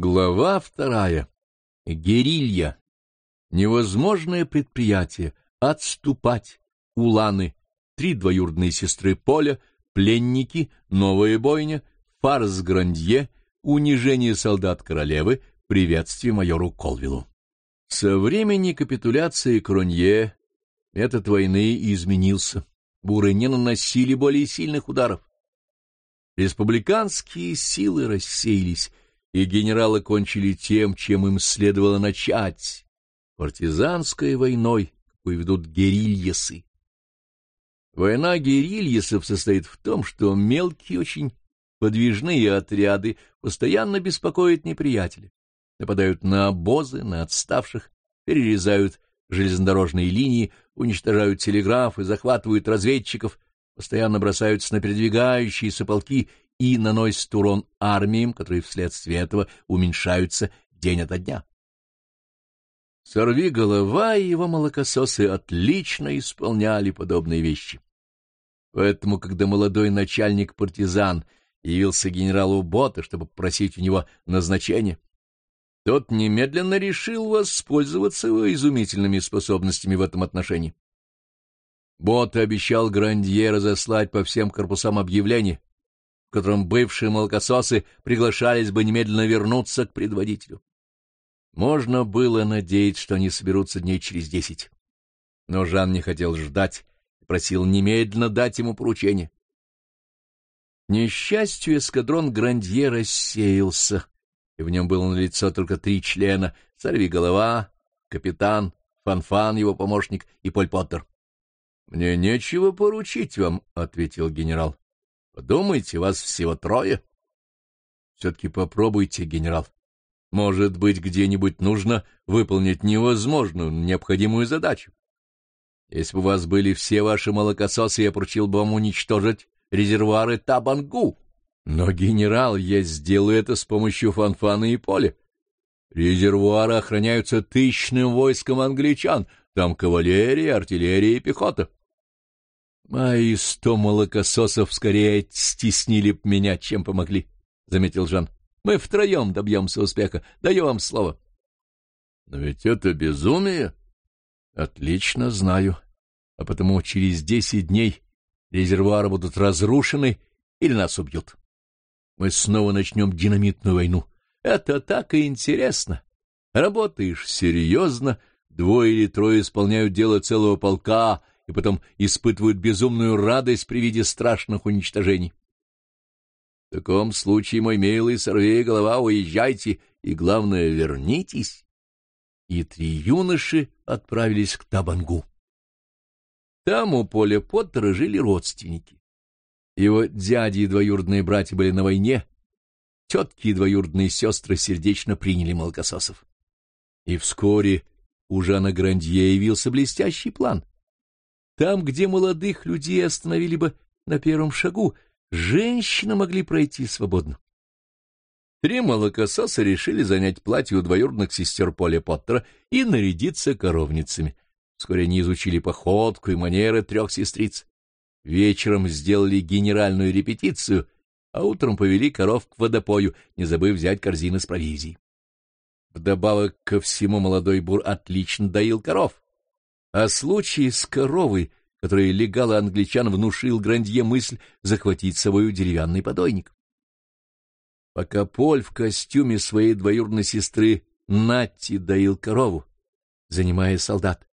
Глава вторая. Герилья. Невозможное предприятие. Отступать. Уланы. Три двоюродные сестры Поля. Пленники. Новая бойня. Фарс Грандье. Унижение солдат королевы. Приветствие майору Колвиллу. Со времени капитуляции Кронье метод войны изменился. Буры не наносили более сильных ударов. Республиканские силы рассеялись, и генералы кончили тем, чем им следовало начать — партизанской войной, какую ведут герильесы. Война герильесов состоит в том, что мелкие, очень подвижные отряды постоянно беспокоят неприятеля, нападают на обозы, на отставших, перерезают железнодорожные линии, уничтожают телеграфы, захватывают разведчиков, постоянно бросаются на передвигающиеся полки и наносят урон армиям, которые вследствие этого уменьшаются день ото дня. Сорви голова и его молокососы отлично исполняли подобные вещи. Поэтому, когда молодой начальник-партизан явился генералу Бота, чтобы попросить у него назначения, тот немедленно решил воспользоваться его изумительными способностями в этом отношении. Бот обещал Грандье разослать по всем корпусам объявление, в котором бывшие молокососы приглашались бы немедленно вернуться к предводителю. Можно было надеяться, что они соберутся дней через десять. Но Жан не хотел ждать просил немедленно дать ему поручение. несчастью, эскадрон Грандье рассеялся, и в нем было налицо только три члена — сорвиголова, капитан, Фанфан, его помощник, и Поль Поттер. — Мне нечего поручить вам, — ответил генерал. Подумайте, вас всего трое. Все-таки попробуйте, генерал. Может быть, где-нибудь нужно выполнить невозможную, необходимую задачу. Если бы у вас были все ваши молокососы, я поручил бы вам уничтожить резервуары Табангу. Но, генерал, я сделаю это с помощью фанфана и поля. Резервуары охраняются тысячным войском англичан, там кавалерия, артиллерия и пехота. Мои сто молокососов скорее стеснили б меня, чем помогли, — заметил Жан. — Мы втроем добьемся успеха. Даю вам слово. — Но ведь это безумие. — Отлично знаю. А потому через десять дней резервуары будут разрушены или нас убьют. Мы снова начнем динамитную войну. Это так и интересно. Работаешь серьезно, двое или трое исполняют дело целого полка — и потом испытывают безумную радость при виде страшных уничтожений. В таком случае, мой милый, сорвей голова, уезжайте, и, главное, вернитесь. И три юноши отправились к Табангу. Там у поля Поттера жили родственники. Его дяди и двоюродные братья были на войне, тетки и двоюродные сестры сердечно приняли молокососов. И вскоре у Жана Грандье явился блестящий план — там, где молодых людей остановили бы на первом шагу, женщины могли пройти свободно. Три молокососа решили занять платье у двоюродных сестер Поля Поттера и нарядиться коровницами. Вскоре они изучили походку и манеры трех сестриц. Вечером сделали генеральную репетицию, а утром повели коров к водопою, не забыв взять корзины с провизией. Вдобавок ко всему молодой бур отлично доил коров. О случае с коровой, который легал англичан, внушил Грандье мысль захватить с собой деревянный подойник. Пока Поль в костюме своей двоюродной сестры Натти доил корову, занимая солдат,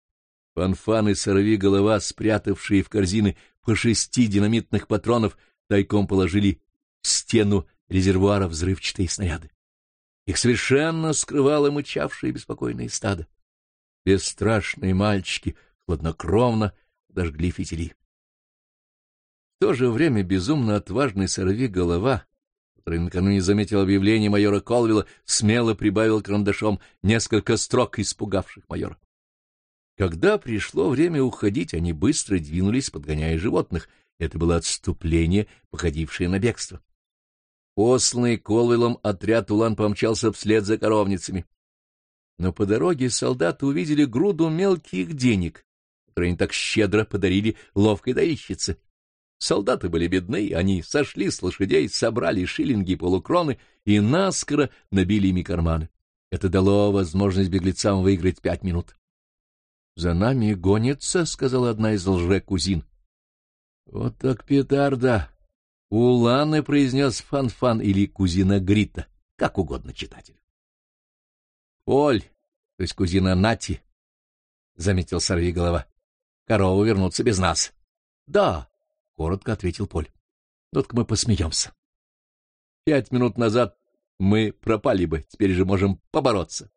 Фанфан и сорви голова, спрятавшие в корзины по шести динамитных патронов, тайком положили в стену резервуара взрывчатые снаряды. Их совершенно скрывало мычавшее беспокойное стадо бесстрашные мальчики хладнокровно дожгли фитили. В то же время безумно отважный сорви голова, который накануне заметил объявление майора Колвилла, смело прибавил карандашом несколько строк, испугавших майора. Когда пришло время уходить, они быстро двинулись, подгоняя животных. Это было отступление, походившее на бегство. Посланный Колвиллом отряд Улан помчался вслед за коровницами но по дороге солдаты увидели груду мелких денег, которые они так щедро подарили ловкой доищице. Солдаты были бедны, они сошли с лошадей, собрали шиллинги и полукроны и наскоро набили ими карманы. Это дало возможность беглецам выиграть пять минут. — За нами гонится, — сказала одна из лже-кузин. — Вот так петарда! Уланы произнес Фанфан или кузина Грита, как угодно читатель. — Оль, то есть кузина Нати, — заметил сорви голова. — Коровы вернутся без нас. — Да, — коротко ответил Поль. — Вот-ка мы посмеемся. Пять минут назад мы пропали бы, теперь же можем побороться.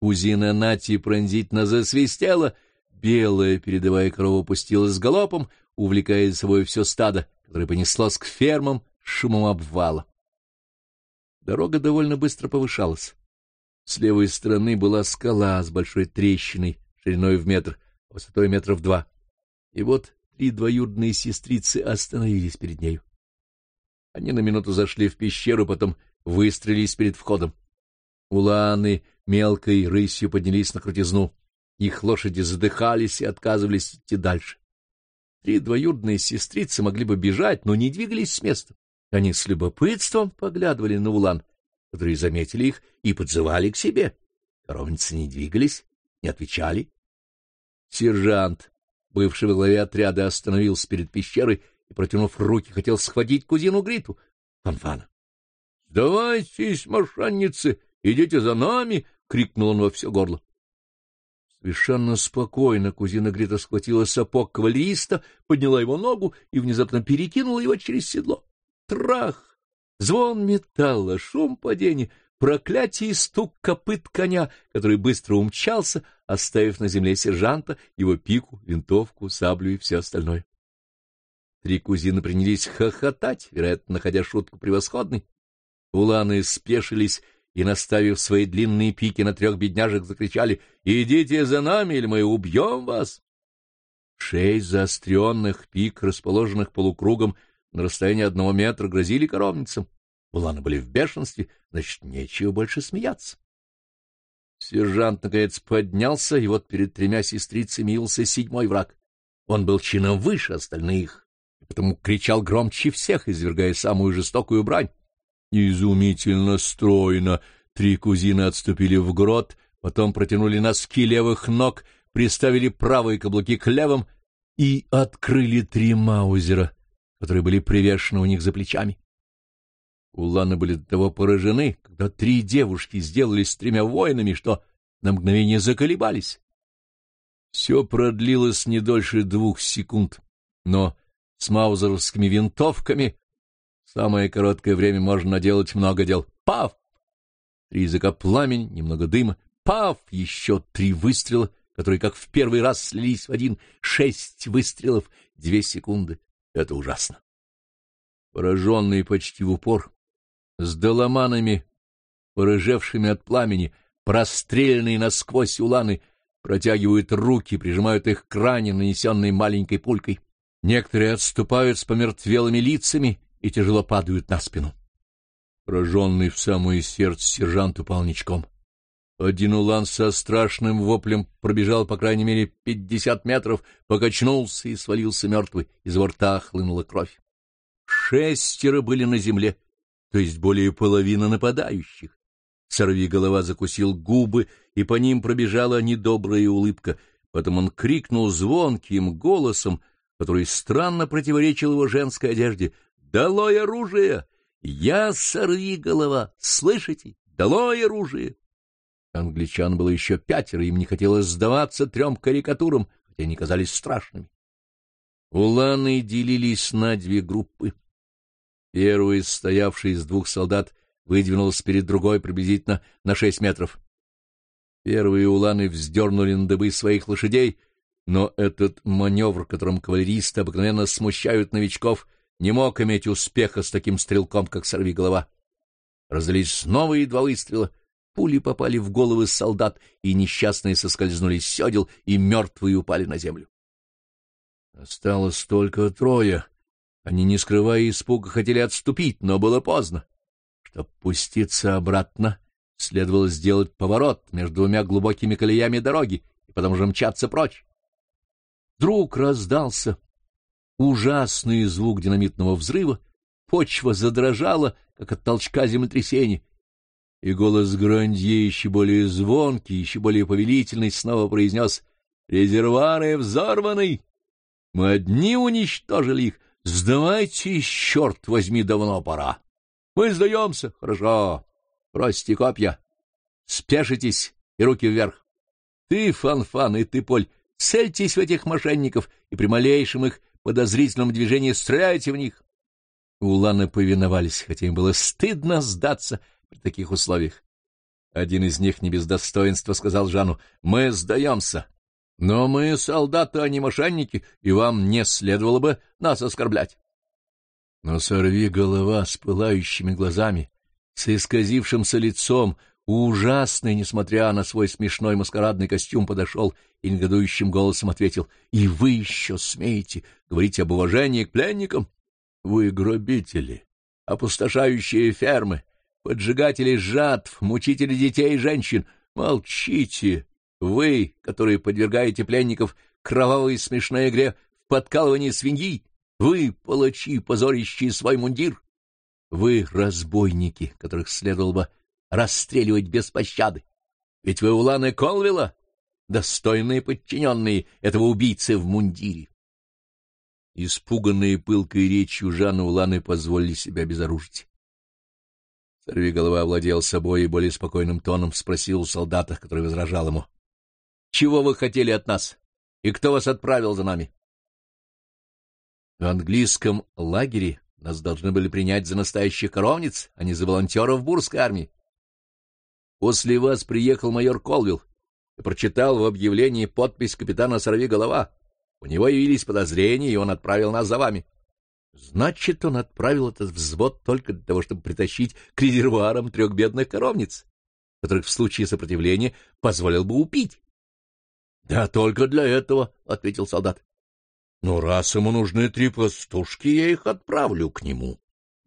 Кузина Нати пронзительно засвистела, белая передовая корова пустилась галопом, увлекая за собой все стадо, которое понеслось к фермам шумом обвала. Дорога довольно быстро повышалась. С левой стороны была скала с большой трещиной, шириной в метр, высотой метров два. И вот три двоюродные сестрицы остановились перед нею. Они на минуту зашли в пещеру, потом выстрелились перед входом. Уланы мелкой рысью поднялись на крутизну. Их лошади задыхались и отказывались идти дальше. Три двоюродные сестрицы могли бы бежать, но не двигались с места. Они с любопытством поглядывали на Улан, которые заметили их и подзывали к себе. Коровницы не двигались, не отвечали. Сержант, бывший во главе отряда, остановился перед пещерой и, протянув руки, хотел схватить кузину Гриту, Фанфана. — Сдавайтесь, мошенницы, идите за нами! — крикнул он во все горло. Совершенно спокойно кузина Грита схватила сапог кавалериста, подняла его ногу и внезапно перекинула его через седло. Трах! Звон металла, шум падения, проклятие и стук копыт коня, который быстро умчался, оставив на земле сержанта, его пику, винтовку, саблю и все остальное. Три кузины принялись хохотать, вероятно, находя шутку превосходной. Уланы спешились и, наставив свои длинные пики на трех бедняжек, закричали «Идите за нами, или мы убьем вас!» Шесть заостренных пик, расположенных полукругом на расстоянии одного метра, грозили коровницам. Уланы были в бешенстве, значит, нечего больше смеяться. Сержант, наконец, поднялся, и вот перед тремя сестрицами явился седьмой враг. Он был чином выше остальных, и потому кричал громче всех, извергая самую жестокую брань. Изумительно стройно три кузины отступили в грот, потом протянули носки левых ног, приставили правые каблуки к левым и открыли три маузера, которые были привешены у них за плечами. Уланы были до того поражены, когда три девушки сделались тремя воинами, что на мгновение заколебались. Все продлилось не дольше двух секунд, но с маузеровскими винтовками самое короткое время можно наделать много дел. Пав! Три языка пламени, немного дыма. Пав! Еще три выстрела, которые как в первый раз слились в один. Шесть выстрелов, две секунды. Это ужасно. Пораженный почти в упор, с доломанами, порыжевшими от пламени, простреленные насквозь уланы, протягивают руки, прижимают их к ране, нанесенной маленькой пулькой. Некоторые отступают с помертвелыми лицами и тяжело падают на спину. Пораженный в самое сердце сержант упал ничком. Один улан со страшным воплем пробежал, по крайней мере, пятьдесят метров, покачнулся и свалился мертвый, из его рта хлынула кровь. Шестеро были на земле, то есть более половины нападающих. Сорви голова закусил губы, и по ним пробежала недобрая улыбка. Потом он крикнул звонким голосом, который странно противоречил его женской одежде. «Долой оружие! Я сорви голова! Слышите? Долой оружие!» Англичан было еще пятеро, им не хотелось сдаваться трем карикатурам, хотя они казались страшными. Уланы делились на две группы. Первый, стоявший из двух солдат, выдвинулся перед другой приблизительно на шесть метров. Первые уланы вздернули на дыбы своих лошадей, но этот маневр, которым кавалеристы обыкновенно смущают новичков, не мог иметь успеха с таким стрелком, как сорвиголова. Раздались новые два выстрела, пули попали в головы солдат, и несчастные соскользнули с седел, и мертвые упали на землю. Осталось только трое — они, не скрывая испуга, хотели отступить, но было поздно. Чтобы пуститься обратно, следовало сделать поворот между двумя глубокими колеями дороги и потом же мчаться прочь. Вдруг раздался Ужасный звук динамитного взрыва, почва задрожала, как от толчка землетрясения, и голос Грандье, еще более звонкий, еще более повелительный, снова произнес «Резервуары взорваны! Мы одни уничтожили их! Сдавайтесь, черт возьми, давно пора! Мы сдаемся! Хорошо! Бросьте копья! Спешитесь и руки вверх! Ты, Фанфан, и ты, Поль, цельтесь в этих мошенников и при малейшем их подозрительном движении стреляйте в них!» Уланы повиновались, хотя им было стыдно сдаться при таких условиях. Один из них не без достоинства сказал Жану, «Мы сдаемся, но мы солдаты, а не мошенники, и вам не следовало бы нас оскорблять». Но сорви голова с пылающими глазами, с исказившимся лицом, ужасный, несмотря на свой смешной маскарадный костюм, подошел и негодующим голосом ответил, «И вы еще смеете говорить об уважении к пленникам? Вы грабители, опустошающие фермы, поджигатели жатв, мучители детей и женщин. Молчите, вы, которые подвергаете пленников кровавой и смешной игре в подкалывании свиньи, вы, палачи, позорящие свой мундир, вы, разбойники, которых следовало бы расстреливать без пощады. Ведь вы уланы Колвилла, достойные подчиненные этого убийцы в мундире. Испуганные пылкой речью Жанна Уланы позволили себя безоружить. Сорвиголова овладел собой и более спокойным тоном спросил у солдата, который возражал ему. — Чего вы хотели от нас? И кто вас отправил за нами? — В английском лагере нас должны были принять за настоящих коровниц, а не за волонтеров бурской армии. После вас приехал майор Колвилл и прочитал в объявлении подпись капитана Сорвиголова. У него явились подозрения, и он отправил нас за вами. — Значит, он отправил этот взвод только для того, чтобы притащить к резервуарам трех бедных коровниц, которых в случае сопротивления позволил бы убить. — Да только для этого, — ответил солдат. — Ну, раз ему нужны три пастушки, я их отправлю к нему.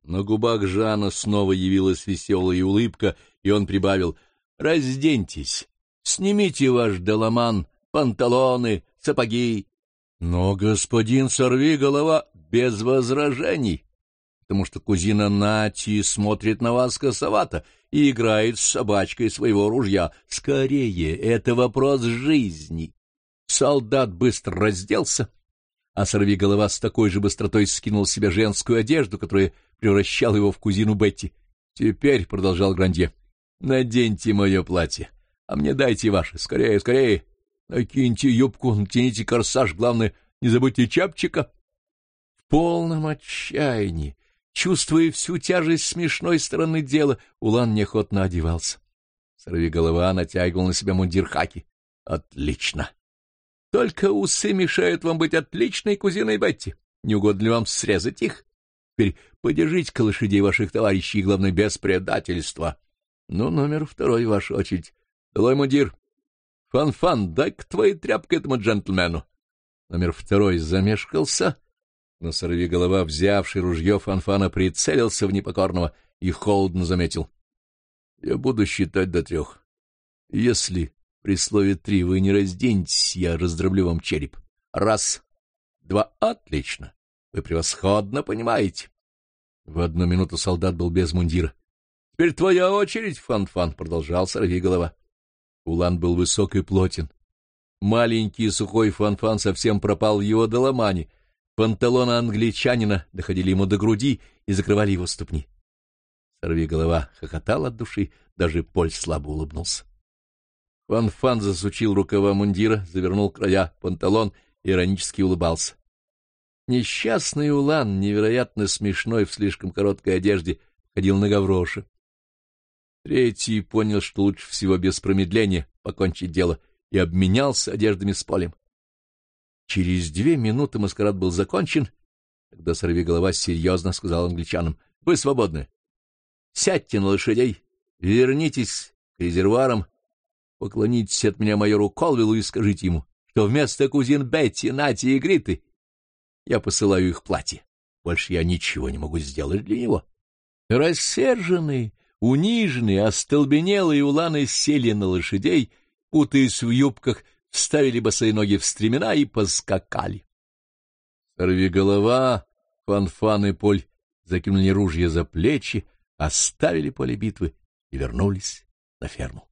На губах Жана снова явилась веселая улыбка, и он прибавил — Разденьтесь, снимите ваш доломан, панталоны, сапоги. Но, господин, сорви голова, без возражений, потому что кузина Нати смотрит на вас косовато и играет с собачкой своего ружья. Скорее, это вопрос жизни. Солдат быстро разделся, а сорвиголова с такой же быстротой скинул с себя женскую одежду, которая превращала его в кузину Бетти. «Теперь», — продолжал Грандье, — «наденьте мое платье, а мне дайте ваше. Скорее, скорее. Накиньте юбку, натяните корсаж, главное, не забудьте чапчика» полном отчаянии, чувствуя всю тяжесть смешной стороны дела, Улан неохотно одевался. голова натягивал на себя мундир хаки. Отлично. Только усы мешают вам быть отличной кузиной Бетти. Не угодно ли вам срезать их? Теперь подержите-ка лошадей ваших товарищей, и, главное, без предательства. Ну, номер второй, ваша очередь. Долой мундир. Фан-фан, дай-ка твои тряпки этому джентльмену. Номер второй замешкался, но сорвиголова, взявший ружье Фанфана, прицелился в непокорного и холодно заметил. — Я буду считать до трех. Если при слове «три» вы не разденетесь, я раздроблю вам череп. Раз, два, отлично. Вы превосходно понимаете. В одну минуту солдат был без мундира. — Теперь твоя очередь, Фанфан, -фан, — продолжал сорвиголова. Улан был высок и плотен. Маленький сухой Фанфан -фан совсем пропал в его доломане — Панталоны англичанина доходили ему до груди и закрывали его ступни. Сорви голова хохотал от души, даже Поль слабо улыбнулся. Фан-Фан засучил рукава мундира, завернул края панталон и иронически улыбался. Несчастный Улан, невероятно смешной в слишком короткой одежде, ходил на гавроше. Третий понял, что лучше всего без промедления покончить дело, и обменялся одеждами с Полем. Через две минуты маскарад был закончен, когда сорвиголова серьезно сказал англичанам, — Вы свободны. Сядьте на лошадей, вернитесь к резервуарам, поклонитесь от меня майору Колвиллу и скажите ему, что вместо кузин Бетти, Нати и Гриты я посылаю их платье. Больше я ничего не могу сделать для него. Рассерженные, униженные, остолбенелые уланы сели на лошадей, путаясь в юбках, вставили босые ноги в стремена и поскакали. Сорви голова, Фанфан и Поль закинули ружья за плечи, оставили поле битвы и вернулись на ферму.